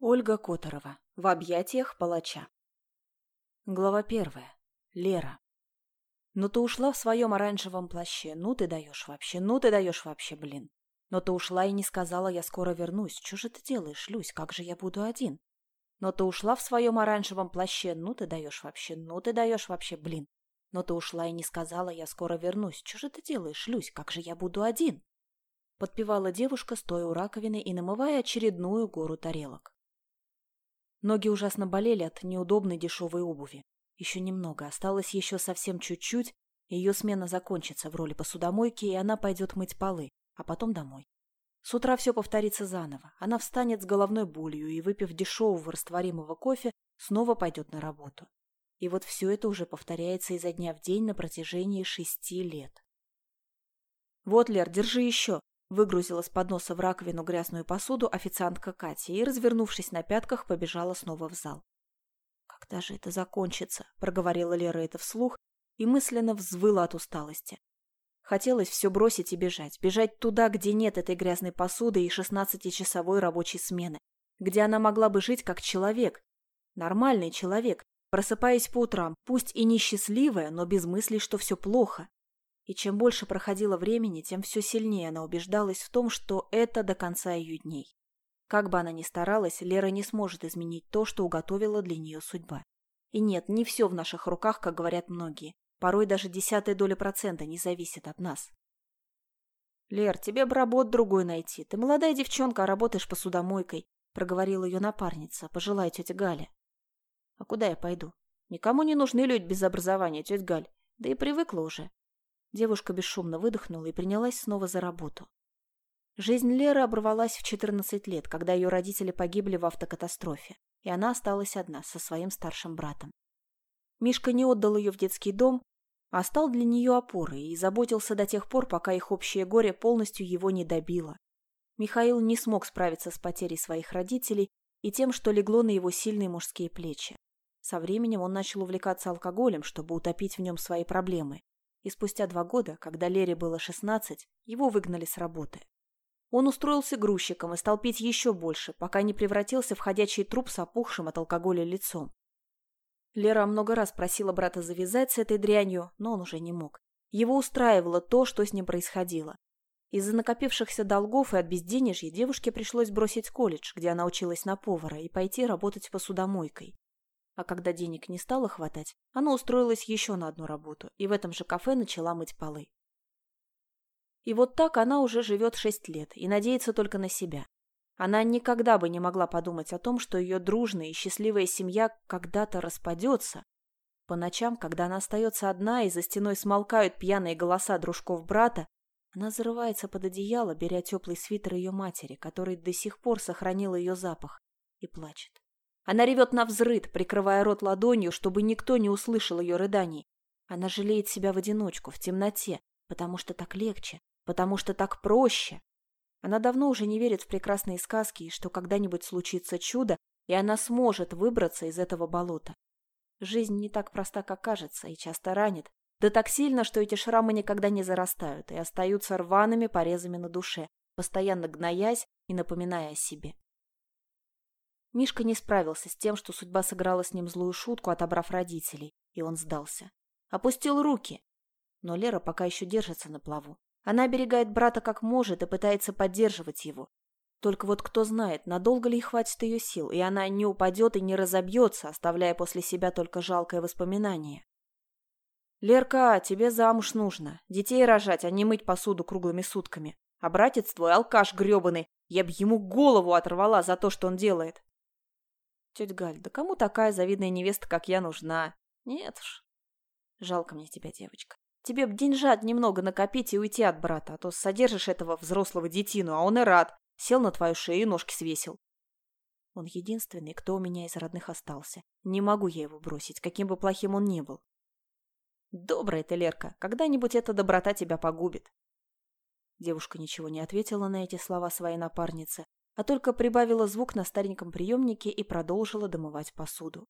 Ольга Которова. В объятиях палача. Глава первая. Лера. Ну ты ушла в своем оранжевом плаще. Ну ты даешь вообще. Ну ты даешь вообще, блин. Но ты ушла и не сказала, я скоро вернусь. Что же ты делаешь, Люсь? Как же я буду один? Но ты ушла в своем оранжевом плаще. Ну ты даешь вообще. Ну ты даешь вообще, блин. Но ты ушла и не сказала, я скоро вернусь. Что же ты делаешь, Люсь? Как же я буду один? Подпевала девушка, стоя у раковины и намывая очередную гору тарелок. Ноги ужасно болели от неудобной дешевой обуви. Еще немного, осталось еще совсем чуть-чуть, ее смена закончится в роли посудомойки, и она пойдет мыть полы, а потом домой. С утра все повторится заново. Она встанет с головной болью и, выпив дешевого растворимого кофе, снова пойдет на работу. И вот все это уже повторяется изо дня в день на протяжении шести лет. «Вот, Лер, держи еще!» Выгрузила с подноса в раковину грязную посуду официантка Катя и, развернувшись на пятках, побежала снова в зал. «Когда же это закончится?» – проговорила Лера это вслух и мысленно взвыла от усталости. Хотелось все бросить и бежать. Бежать туда, где нет этой грязной посуды и шестнадцатичасовой рабочей смены. Где она могла бы жить как человек. Нормальный человек, просыпаясь по утрам, пусть и несчастливая, но без мыслей, что все плохо. И чем больше проходило времени, тем все сильнее она убеждалась в том, что это до конца ее дней. Как бы она ни старалась, Лера не сможет изменить то, что уготовила для нее судьба. И нет, не все в наших руках, как говорят многие. Порой даже десятая доля процента не зависит от нас. «Лер, тебе бы работу другой найти. Ты молодая девчонка, а работаешь посудомойкой», — проговорила ее напарница, пожилая тетя Галя. «А куда я пойду? Никому не нужны люди без образования, тетя Галь. Да и привыкла уже. Девушка бесшумно выдохнула и принялась снова за работу. Жизнь Леры оборвалась в 14 лет, когда ее родители погибли в автокатастрофе, и она осталась одна со своим старшим братом. Мишка не отдал ее в детский дом, а стал для нее опорой и заботился до тех пор, пока их общее горе полностью его не добило. Михаил не смог справиться с потерей своих родителей и тем, что легло на его сильные мужские плечи. Со временем он начал увлекаться алкоголем, чтобы утопить в нем свои проблемы и спустя два года, когда Лере было 16, его выгнали с работы. Он устроился грузчиком и стал пить еще больше, пока не превратился в ходячий труп с опухшим от алкоголя лицом. Лера много раз просила брата завязать с этой дрянью, но он уже не мог. Его устраивало то, что с ним происходило. Из-за накопившихся долгов и от безденежья девушке пришлось бросить колледж, где она училась на повара, и пойти работать посудомойкой. А когда денег не стало хватать, она устроилась еще на одну работу и в этом же кафе начала мыть полы. И вот так она уже живет шесть лет и надеется только на себя. Она никогда бы не могла подумать о том, что ее дружная и счастливая семья когда-то распадется. По ночам, когда она остается одна и за стеной смолкают пьяные голоса дружков брата, она зарывается под одеяло, беря теплый свитер ее матери, который до сих пор сохранил ее запах, и плачет. Она ревет на взрыд, прикрывая рот ладонью, чтобы никто не услышал ее рыданий. Она жалеет себя в одиночку, в темноте, потому что так легче, потому что так проще. Она давно уже не верит в прекрасные сказки и что когда-нибудь случится чудо, и она сможет выбраться из этого болота. Жизнь не так проста, как кажется, и часто ранит. Да так сильно, что эти шрамы никогда не зарастают и остаются рваными порезами на душе, постоянно гноясь и напоминая о себе. Мишка не справился с тем, что судьба сыграла с ним злую шутку, отобрав родителей, и он сдался. Опустил руки. Но Лера пока еще держится на плаву. Она оберегает брата как может и пытается поддерживать его. Только вот кто знает, надолго ли хватит ее сил, и она не упадет и не разобьется, оставляя после себя только жалкое воспоминание. «Лерка, тебе замуж нужно. Детей рожать, а не мыть посуду круглыми сутками. А братец твой алкаш гребаный. Я б ему голову оторвала за то, что он делает». Тетя Галь, да кому такая завидная невеста, как я, нужна? Нет уж. Жалко мне тебя, девочка. Тебе б деньжат немного накопить и уйти от брата, а то содержишь этого взрослого детину, а он и рад. Сел на твою шею и ножки свесил. Он единственный, кто у меня из родных остался. Не могу я его бросить, каким бы плохим он ни был. Добрая ты, Лерка, когда-нибудь эта доброта тебя погубит. Девушка ничего не ответила на эти слова своей напарницы, а только прибавила звук на стареньком приемнике и продолжила домывать посуду.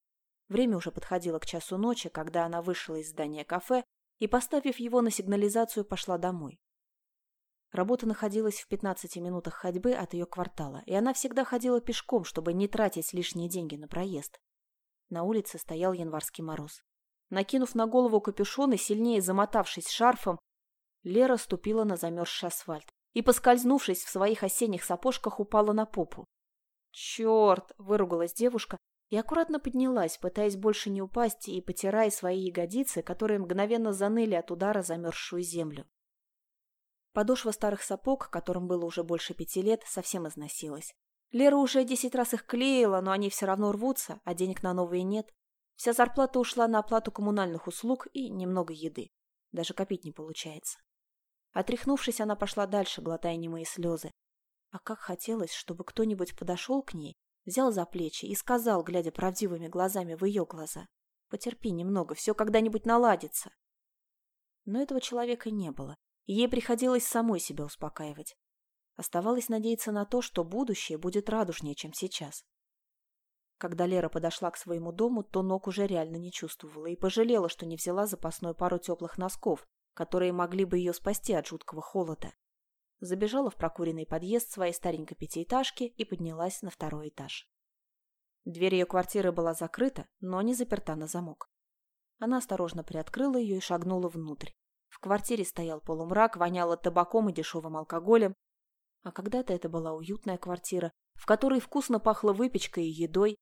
Время уже подходило к часу ночи, когда она вышла из здания кафе и, поставив его на сигнализацию, пошла домой. Работа находилась в 15 минутах ходьбы от ее квартала, и она всегда ходила пешком, чтобы не тратить лишние деньги на проезд. На улице стоял январский мороз. Накинув на голову капюшон и сильнее замотавшись шарфом, Лера ступила на замерзший асфальт и, поскользнувшись в своих осенних сапожках, упала на попу. «Черт!» – выругалась девушка и аккуратно поднялась, пытаясь больше не упасть и потирая свои ягодицы, которые мгновенно заныли от удара замерзшую землю. Подошва старых сапог, которым было уже больше пяти лет, совсем износилась. Лера уже десять раз их клеила, но они все равно рвутся, а денег на новые нет. Вся зарплата ушла на оплату коммунальных услуг и немного еды. Даже копить не получается. Отряхнувшись, она пошла дальше, глотая немые слезы. А как хотелось, чтобы кто-нибудь подошел к ней, взял за плечи и сказал, глядя правдивыми глазами в ее глаза, «Потерпи немного, все когда-нибудь наладится». Но этого человека не было, и ей приходилось самой себя успокаивать. Оставалось надеяться на то, что будущее будет радужнее, чем сейчас. Когда Лера подошла к своему дому, то ног уже реально не чувствовала и пожалела, что не взяла запасную пару теплых носков, которые могли бы ее спасти от жуткого холода. Забежала в прокуренный подъезд своей старенькой пятиэтажки и поднялась на второй этаж. Дверь ее квартиры была закрыта, но не заперта на замок. Она осторожно приоткрыла ее и шагнула внутрь. В квартире стоял полумрак, воняло табаком и дешевым алкоголем. А когда-то это была уютная квартира, в которой вкусно пахло выпечкой и едой.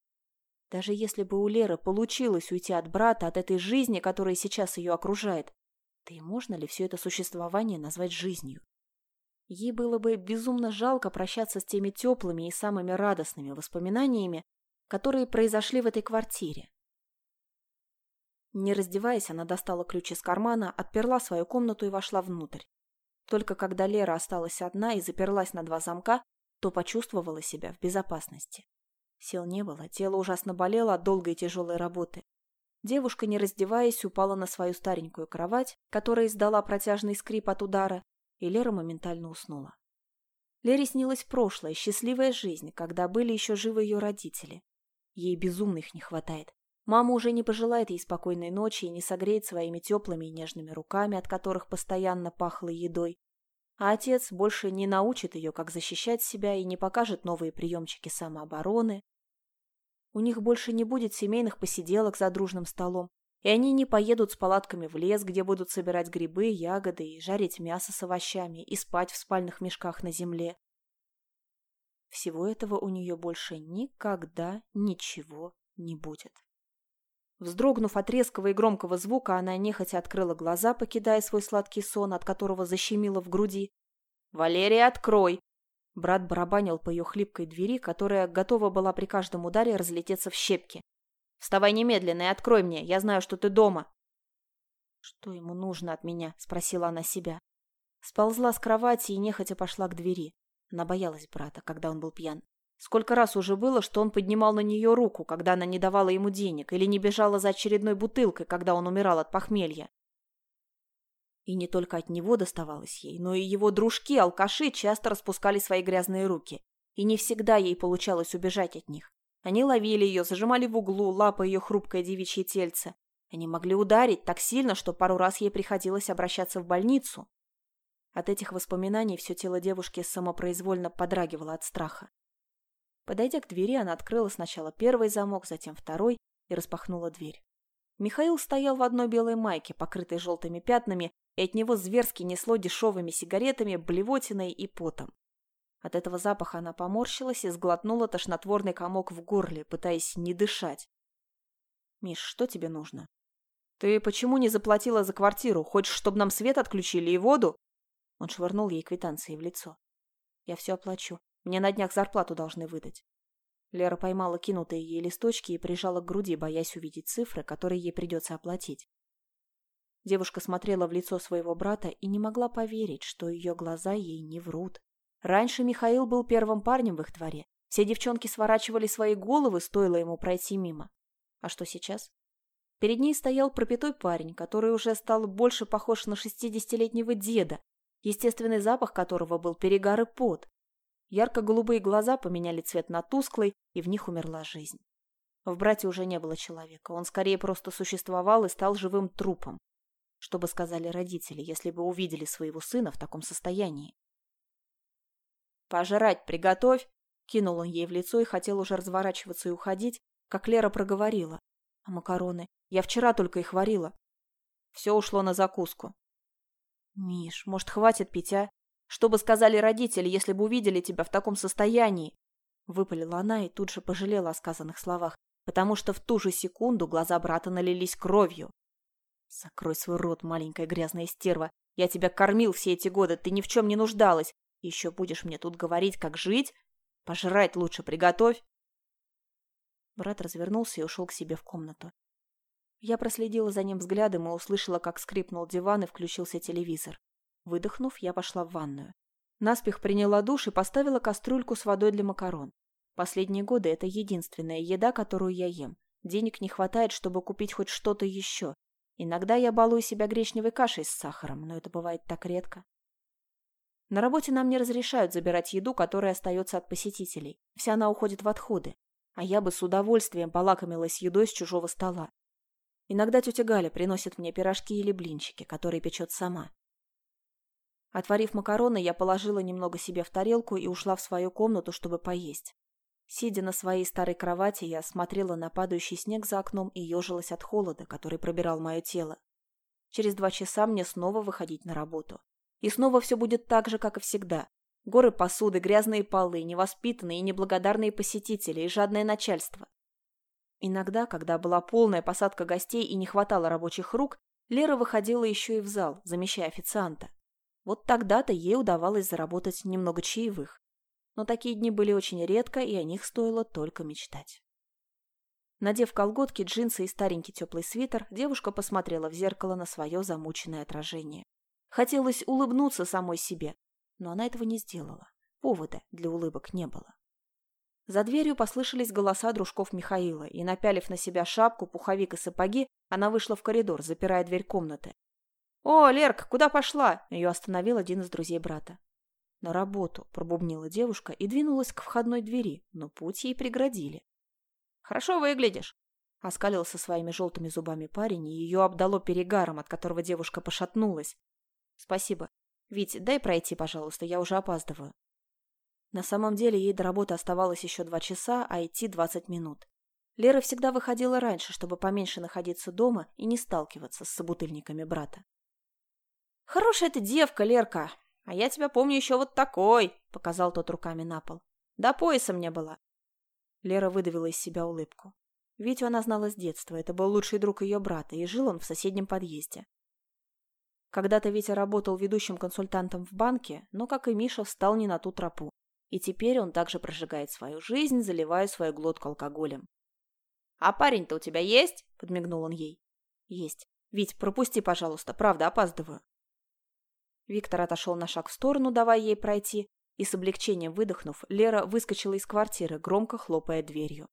Даже если бы у Леры получилось уйти от брата, от этой жизни, которая сейчас ее окружает, да и можно ли все это существование назвать жизнью? Ей было бы безумно жалко прощаться с теми теплыми и самыми радостными воспоминаниями, которые произошли в этой квартире. Не раздеваясь, она достала ключ из кармана, отперла свою комнату и вошла внутрь. Только когда Лера осталась одна и заперлась на два замка, то почувствовала себя в безопасности. Сил не было, тело ужасно болело от долгой и тяжелой работы. Девушка, не раздеваясь, упала на свою старенькую кровать, которая издала протяжный скрип от удара, и Лера моментально уснула. Лере снилась прошлая, счастливая жизнь, когда были еще живы ее родители. Ей безумно их не хватает. Мама уже не пожелает ей спокойной ночи и не согреет своими теплыми и нежными руками, от которых постоянно пахло едой. А отец больше не научит ее, как защищать себя, и не покажет новые приемчики самообороны, у них больше не будет семейных посиделок за дружным столом, и они не поедут с палатками в лес, где будут собирать грибы, ягоды и жарить мясо с овощами и спать в спальных мешках на земле. Всего этого у нее больше никогда ничего не будет. Вздрогнув от резкого и громкого звука, она нехотя открыла глаза, покидая свой сладкий сон, от которого защемило в груди. «Валерия, открой!» Брат барабанил по ее хлипкой двери, которая готова была при каждом ударе разлететься в щепки. «Вставай немедленно и открой мне, я знаю, что ты дома!» «Что ему нужно от меня?» – спросила она себя. Сползла с кровати и нехотя пошла к двери. Она боялась брата, когда он был пьян. Сколько раз уже было, что он поднимал на нее руку, когда она не давала ему денег, или не бежала за очередной бутылкой, когда он умирал от похмелья. И не только от него доставалось ей, но и его дружки-алкаши часто распускали свои грязные руки. И не всегда ей получалось убежать от них. Они ловили ее, зажимали в углу, лапая ее хрупкое девичье тельце. Они могли ударить так сильно, что пару раз ей приходилось обращаться в больницу. От этих воспоминаний все тело девушки самопроизвольно подрагивало от страха. Подойдя к двери, она открыла сначала первый замок, затем второй и распахнула дверь. Михаил стоял в одной белой майке, покрытой желтыми пятнами, и от него зверски несло дешевыми сигаретами, блевотиной и потом. От этого запаха она поморщилась и сглотнула тошнотворный комок в горле, пытаясь не дышать. «Миш, что тебе нужно?» «Ты почему не заплатила за квартиру? Хочешь, чтобы нам свет отключили и воду?» Он швырнул ей квитанции в лицо. «Я все оплачу. Мне на днях зарплату должны выдать». Лера поймала кинутые ей листочки и прижала к груди, боясь увидеть цифры, которые ей придется оплатить. Девушка смотрела в лицо своего брата и не могла поверить, что ее глаза ей не врут. Раньше Михаил был первым парнем в их дворе. Все девчонки сворачивали свои головы, стоило ему пройти мимо. А что сейчас? Перед ней стоял пропитой парень, который уже стал больше похож на шестидесятилетнего деда, естественный запах которого был перегар и пот. Ярко-голубые глаза поменяли цвет на тусклый, и в них умерла жизнь. В брате уже не было человека, он скорее просто существовал и стал живым трупом. Что бы сказали родители, если бы увидели своего сына в таком состоянии? Пожрать приготовь!» Кинул он ей в лицо и хотел уже разворачиваться и уходить, как Лера проговорила. «А макароны? Я вчера только их варила». Все ушло на закуску. «Миш, может, хватит пить, а? Что бы сказали родители, если бы увидели тебя в таком состоянии?» Выпалила она и тут же пожалела о сказанных словах, потому что в ту же секунду глаза брата налились кровью. «Закрой свой рот, маленькая грязная стерва. Я тебя кормил все эти годы, ты ни в чем не нуждалась. Еще будешь мне тут говорить, как жить? Пожрать лучше приготовь!» Брат развернулся и ушел к себе в комнату. Я проследила за ним взглядом и услышала, как скрипнул диван и включился телевизор. Выдохнув, я пошла в ванную. Наспех приняла душ и поставила кастрюльку с водой для макарон. Последние годы это единственная еда, которую я ем. Денег не хватает, чтобы купить хоть что-то еще. Иногда я балую себя гречневой кашей с сахаром, но это бывает так редко. На работе нам не разрешают забирать еду, которая остается от посетителей. Вся она уходит в отходы. А я бы с удовольствием полакомилась едой с чужого стола. Иногда тетя Галя приносит мне пирожки или блинчики, которые печет сама. Отварив макароны, я положила немного себе в тарелку и ушла в свою комнату, чтобы поесть. Сидя на своей старой кровати, я смотрела на падающий снег за окном и ежилась от холода, который пробирал мое тело. Через два часа мне снова выходить на работу. И снова все будет так же, как и всегда. Горы посуды, грязные полы, невоспитанные и неблагодарные посетители и жадное начальство. Иногда, когда была полная посадка гостей и не хватало рабочих рук, Лера выходила еще и в зал, замещая официанта. Вот тогда-то ей удавалось заработать немного чаевых. Но такие дни были очень редко, и о них стоило только мечтать. Надев колготки, джинсы и старенький теплый свитер, девушка посмотрела в зеркало на свое замученное отражение. Хотелось улыбнуться самой себе, но она этого не сделала. Повода для улыбок не было. За дверью послышались голоса дружков Михаила, и, напялив на себя шапку, пуховик и сапоги, она вышла в коридор, запирая дверь комнаты. «О, Лерка, куда пошла?» Ее остановил один из друзей брата. «На работу», – пробубнила девушка и двинулась к входной двери, но путь ей преградили. «Хорошо выглядишь», – оскалился своими желтыми зубами парень, и ее обдало перегаром, от которого девушка пошатнулась. «Спасибо. Вить, дай пройти, пожалуйста, я уже опаздываю». На самом деле ей до работы оставалось еще два часа, а идти двадцать минут. Лера всегда выходила раньше, чтобы поменьше находиться дома и не сталкиваться с собутыльниками брата. «Хорошая ты девка, Лерка, а я тебя помню еще вот такой», — показал тот руками на пол. «До пояса мне была». Лера выдавила из себя улыбку. Витю она знала с детства, это был лучший друг ее брата, и жил он в соседнем подъезде. Когда-то Витя работал ведущим консультантом в банке, но, как и Миша, встал не на ту тропу. И теперь он также прожигает свою жизнь, заливая свою глотку алкоголем. «А парень-то у тебя есть?» – подмигнул он ей. «Есть. Вить, пропусти, пожалуйста, правда, опаздываю». Виктор отошел на шаг в сторону, давая ей пройти, и с облегчением выдохнув, Лера выскочила из квартиры, громко хлопая дверью.